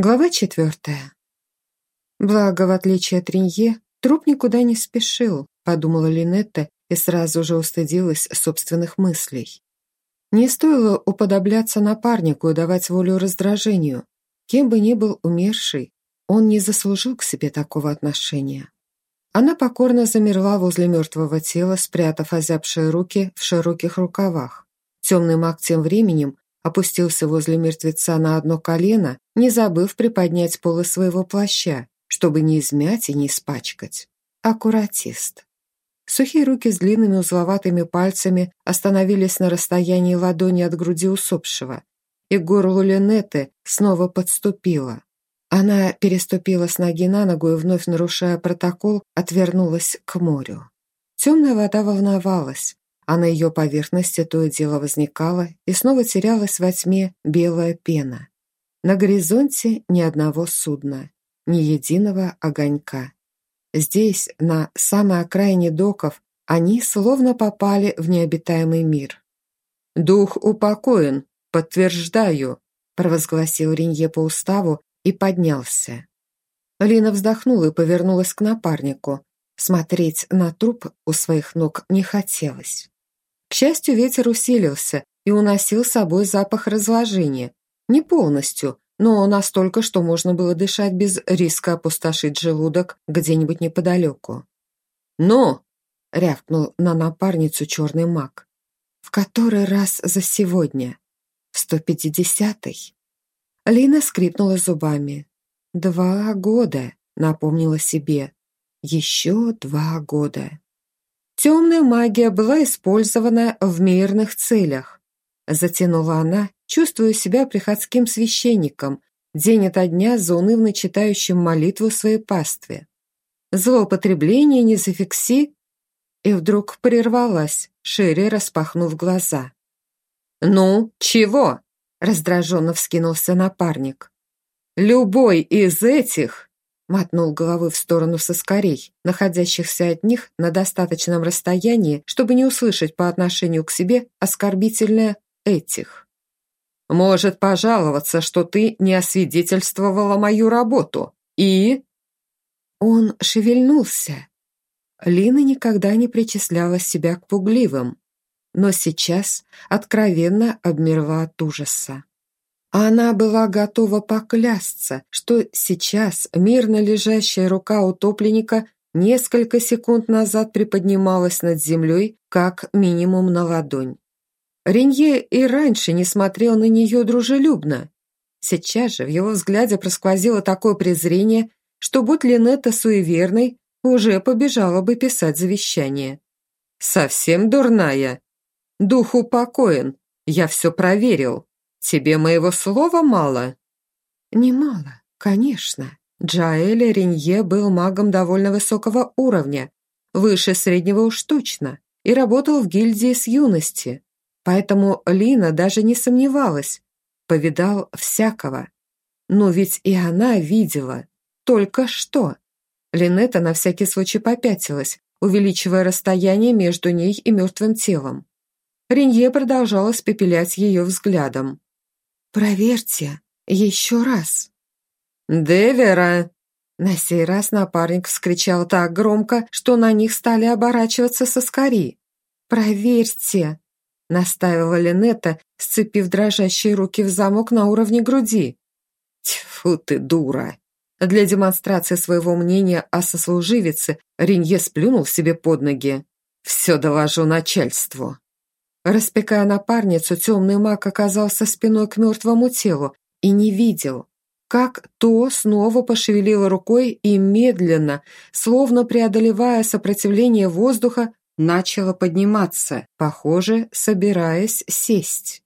Глава четвертая. Благо, в отличие от Ринье, труп никуда не спешил, подумала Линетта и сразу же устыдилась собственных мыслей. Не стоило уподобляться напарнику и давать волю раздражению. Кем бы ни был умерший, он не заслужил к себе такого отношения. Она покорно замерла возле мертвого тела, спрятав озябшие руки в широких рукавах. Темный маг тем временем опустился возле мертвеца на одно колено, не забыв приподнять полы своего плаща, чтобы не измять и не испачкать. Аккуратист. Сухие руки с длинными узловатыми пальцами остановились на расстоянии ладони от груди усопшего, и к горлу Ленеты снова подступила. Она переступила с ноги на ногу и, вновь нарушая протокол, отвернулась к морю. Темная вода волновалась, а на ее поверхности то и дело возникала и снова терялась во тьме белая пена. На горизонте ни одного судна, ни единого огонька. Здесь, на самой окраине доков, они словно попали в необитаемый мир. «Дух упокоен, подтверждаю», провозгласил Ринье по уставу и поднялся. Лина вздохнула и повернулась к напарнику. Смотреть на труп у своих ног не хотелось. К счастью, ветер усилился и уносил с собой запах разложения. Не полностью, но настолько, что можно было дышать без риска опустошить желудок где-нибудь неподалеку. «Но!» — рявкнул на напарницу черный маг. «В который раз за сегодня? Сто пятидесятый?» Лина скрипнула зубами. «Два года», — напомнила себе. «Еще два года». Темная магия была использована в мирных целях. Затянула она, чувствуя себя приходским священником, день ото дня заунывно читающим молитву своей пастве. Злоупотребление не зафикси, и вдруг прервалась, шире распахнув глаза. «Ну, чего?» – раздраженно вскинулся напарник. «Любой из этих мотнул головой в сторону соскорей, находящихся от них на достаточном расстоянии, чтобы не услышать по отношению к себе оскорбительное «этих». «Может пожаловаться, что ты не освидетельствовала мою работу. И...» Он шевельнулся. Лина никогда не причисляла себя к пугливым, но сейчас откровенно обмерла от ужаса. Она была готова поклясться, что сейчас мирно лежащая рука утопленника несколько секунд назад приподнималась над землей как минимум на ладонь. Ренье и раньше не смотрел на нее дружелюбно. Сейчас же в его взгляде просквозило такое презрение, что, будь Линетта суеверной, уже побежала бы писать завещание. «Совсем дурная. Дух упокоен. Я все проверил». Тебе моего слова мало?» «Немало, конечно. Джаэль Ренье был магом довольно высокого уровня, выше среднего уж точно, и работал в гильдии с юности. Поэтому Лина даже не сомневалась, повидал всякого. Но ведь и она видела. Только что. Линета на всякий случай попятилась, увеличивая расстояние между ней и мертвым телом. Ренье продолжала спепелять ее взглядом. «Проверьте, еще раз». «Девера!» На сей раз напарник вскричал так громко, что на них стали оборачиваться соскари. «Проверьте!» — настаивала Линетта, сцепив дрожащие руки в замок на уровне груди. «Тьфу ты, дура!» Для демонстрации своего мнения о сослуживице Ринье сплюнул себе под ноги. «Все доложу начальству». Распекая напарницу, темный маг оказался спиной к мертвому телу и не видел, как то снова пошевелило рукой и медленно, словно преодолевая сопротивление воздуха, начало подниматься, похоже, собираясь сесть.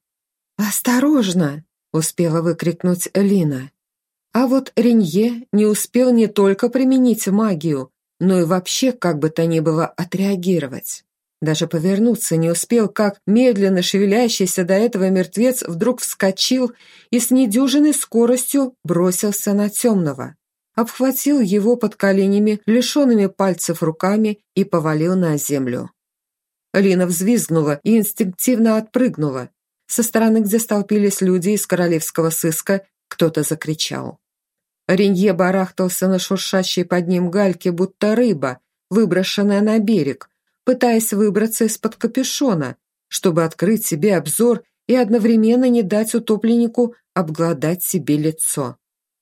«Осторожно!» — успела выкрикнуть Лина. А вот Ренье не успел не только применить магию, но и вообще как бы то ни было отреагировать. Даже повернуться не успел, как медленно шевелящийся до этого мертвец вдруг вскочил и с недюжиной скоростью бросился на темного. Обхватил его под коленями, лишенными пальцев руками и повалил на землю. Лина взвизгнула и инстинктивно отпрыгнула. Со стороны, где столпились люди из королевского сыска, кто-то закричал. Ренье барахтался на шуршащей под ним гальке, будто рыба, выброшенная на берег, пытаясь выбраться из-под капюшона, чтобы открыть себе обзор и одновременно не дать утопленнику обглодать себе лицо.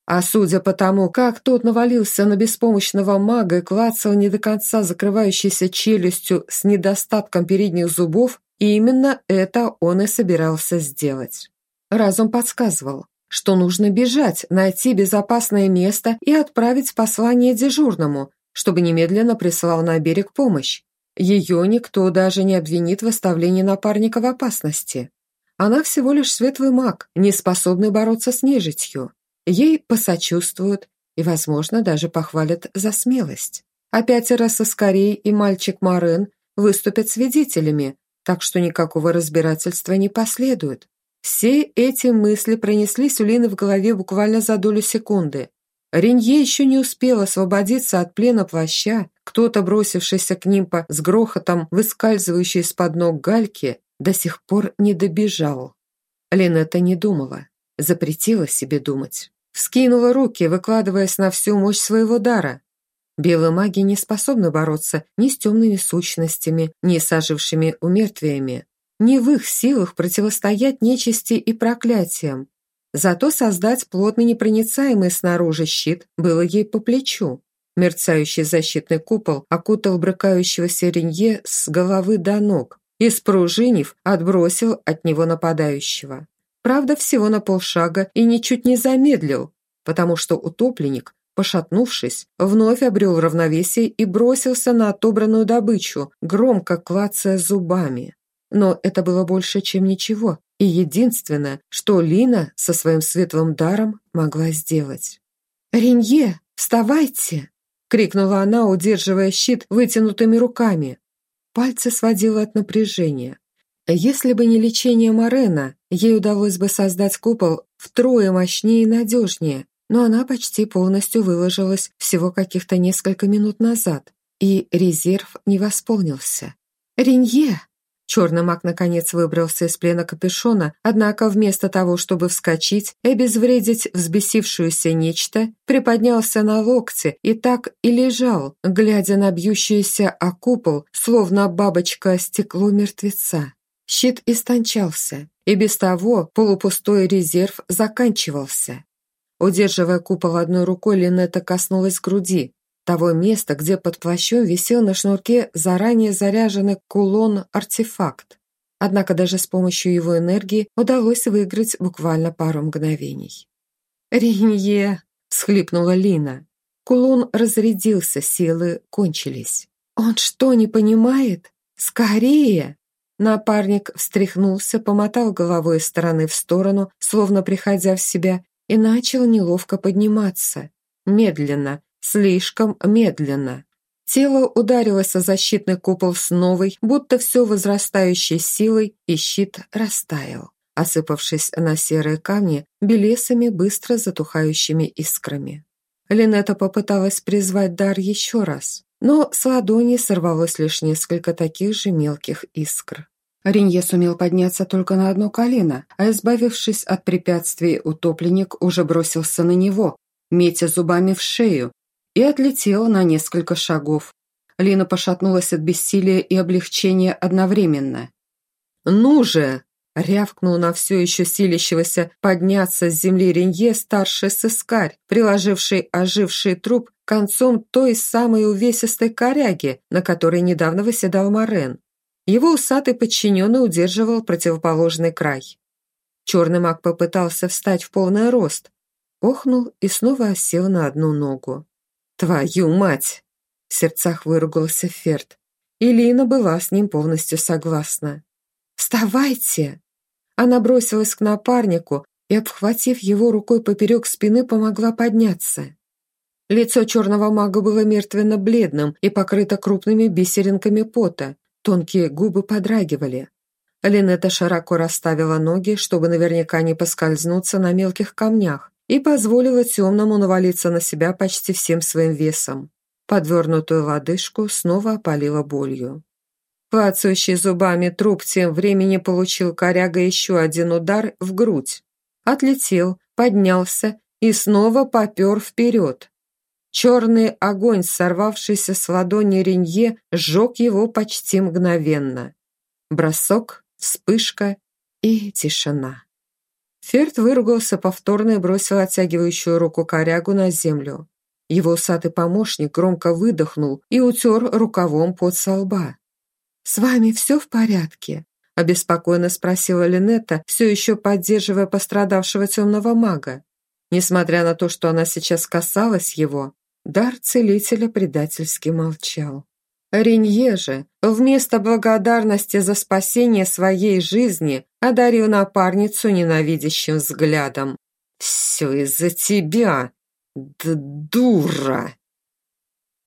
А судя по тому, как тот навалился на беспомощного мага и клацал не до конца закрывающейся челюстью с недостатком передних зубов, именно это он и собирался сделать. Разум подсказывал, что нужно бежать, найти безопасное место и отправить послание дежурному, чтобы немедленно прислал на берег помощь. Ее никто даже не обвинит в оставлении напарника в опасности. Она всего лишь светлый маг, не способный бороться с нежитью. Ей посочувствуют и, возможно, даже похвалят за смелость. А пятеро соскорей и мальчик Марен выступят свидетелями, так что никакого разбирательства не последует. Все эти мысли пронеслись у Лины в голове буквально за долю секунды. Ренье еще не успел освободиться от плена плаща, кто-то, бросившийся к ним по с грохотом выскальзывающей из-под ног гальки, до сих пор не добежал. Линетта не думала, запретила себе думать. Вскинула руки, выкладываясь на всю мощь своего дара. Белые маги не способны бороться ни с темными сущностями, ни с ожившими умертвиями. Не в их силах противостоять нечисти и проклятиям. Зато создать плотный непроницаемый снаружи щит было ей по плечу. Мерцающий защитный купол окутал брыкающегося Ренье с головы до ног и, спружинив, отбросил от него нападающего. Правда, всего на полшага и ничуть не замедлил, потому что утопленник, пошатнувшись, вновь обрел равновесие и бросился на отобранную добычу, громко клацая зубами. Но это было больше, чем ничего, и единственное, что Лина со своим светлым даром могла сделать. «Ренье, вставайте!» — крикнула она, удерживая щит вытянутыми руками. Пальцы сводило от напряжения. Если бы не лечение Морена, ей удалось бы создать купол втрое мощнее и надежнее, но она почти полностью выложилась всего каких-то несколько минут назад, и резерв не восполнился. «Ренье!» Черный маг наконец выбрался из плена капюшона, однако вместо того, чтобы вскочить и обезвредить взбесившуюся нечто, приподнялся на локте и так и лежал, глядя на бьющийся о купол, словно бабочка стекло мертвеца. Щит истончался, и без того полупустой резерв заканчивался. Удерживая купол одной рукой, Линетта коснулась груди, того места, где под плащом висел на шнурке заранее заряженный кулон-артефакт. Однако даже с помощью его энергии удалось выиграть буквально пару мгновений. «Ренье!» – схлипнула Лина. Кулон разрядился, силы кончились. «Он что, не понимает? Скорее!» Напарник встряхнулся, помотал головой из стороны в сторону, словно приходя в себя, и начал неловко подниматься. Медленно, Слишком медленно. Тело ударилось о защитный купол с новой, будто все возрастающей силой, и щит растаял, осыпавшись на серые камни белесами быстро затухающими искрами. Линета попыталась призвать дар еще раз, но с ладони сорвалось лишь несколько таких же мелких искр. Ринье сумел подняться только на одно колено, а избавившись от препятствий, утопленник уже бросился на него, метя зубами в шею, и отлетела на несколько шагов. Лина пошатнулась от бессилия и облегчения одновременно. «Ну же!» — рявкнул на все еще силящегося подняться с земли Ренье старший сыскарь, приложивший оживший труп концом той самой увесистой коряги, на которой недавно выседал Морен. Его усатый подчиненный удерживал противоположный край. Черный маг попытался встать в полный рост, охнул и снова осел на одну ногу. «Твою мать!» – в сердцах выругался Ферд. И Лина была с ним полностью согласна. «Вставайте!» Она бросилась к напарнику и, обхватив его рукой поперек спины, помогла подняться. Лицо черного мага было мертвенно-бледным и покрыто крупными бисеринками пота, тонкие губы подрагивали. Линета широко расставила ноги, чтобы наверняка не поскользнуться на мелких камнях, и позволила темному навалиться на себя почти всем своим весом. Подвернутую лодыжку снова опалила болью. Клацающий зубами труп тем времени получил коряга еще один удар в грудь. Отлетел, поднялся и снова попер вперед. Черный огонь, сорвавшийся с ладони Ренье, сжег его почти мгновенно. Бросок, вспышка и тишина. Ферд выругался повторно и бросил оттягивающую руку корягу на землю. Его усатый помощник громко выдохнул и утер рукавом под со лба. «С вами все в порядке?» – обеспокоенно спросила Линетта, все еще поддерживая пострадавшего темного мага. Несмотря на то, что она сейчас касалась его, дар целителя предательски молчал. Ренье же, вместо благодарности за спасение своей жизни, одарил напарницу ненавидящим взглядом. «Все из-за тебя, дура!»